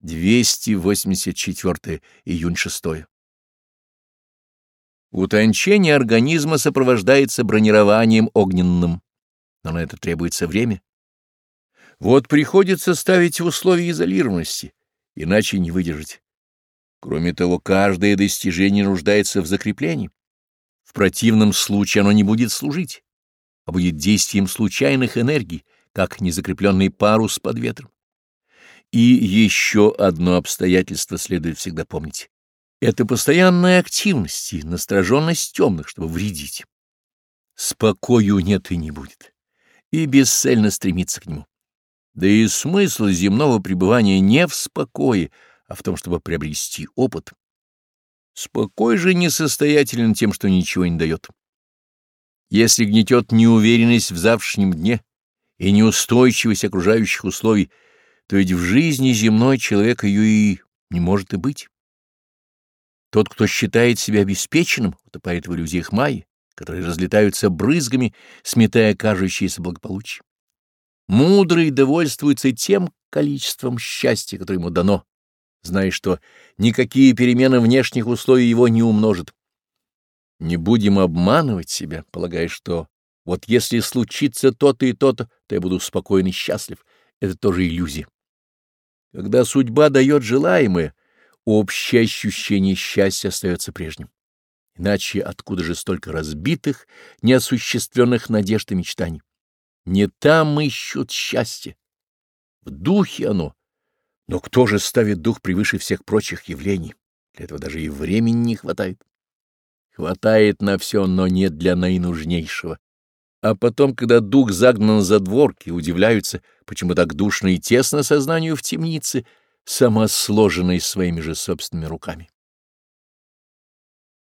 284 июнь 6. Утончение организма сопровождается бронированием огненным, но на это требуется время. Вот приходится ставить в условия изолированности, иначе не выдержать. Кроме того, каждое достижение нуждается в закреплении. В противном случае оно не будет служить, а будет действием случайных энергий, как незакрепленный парус под ветром. И еще одно обстоятельство следует всегда помнить. Это постоянная активность и настороженность темных, чтобы вредить. Спокою нет и не будет, и бесцельно стремиться к нему. Да и смысл земного пребывания не в спокое, а в том, чтобы приобрести опыт. Спокой же несостоятелен тем, что ничего не дает. Если гнетет неуверенность в завтрашнем дне и неустойчивость окружающих условий — то ведь в жизни земной человек ее и не может и быть. Тот, кто считает себя обеспеченным, утопает в иллюзиях майи, которые разлетаются брызгами, сметая кажущееся благополучие. Мудрый довольствуется тем количеством счастья, которое ему дано, зная, что никакие перемены внешних условий его не умножат. Не будем обманывать себя, полагая, что вот если случится то-то и то-то, то я буду спокоен и счастлив. Это тоже иллюзия. Когда судьба дает желаемое, общее ощущение счастья остается прежним. Иначе откуда же столько разбитых, неосуществленных надежд и мечтаний? Не там ищут счастье. В духе оно. Но кто же ставит дух превыше всех прочих явлений? Для этого даже и времени не хватает. Хватает на все, но не для наинужнейшего а потом, когда дух загнан за дворки, удивляются, почему так душно и тесно сознанию в темнице, самосложенной своими же собственными руками.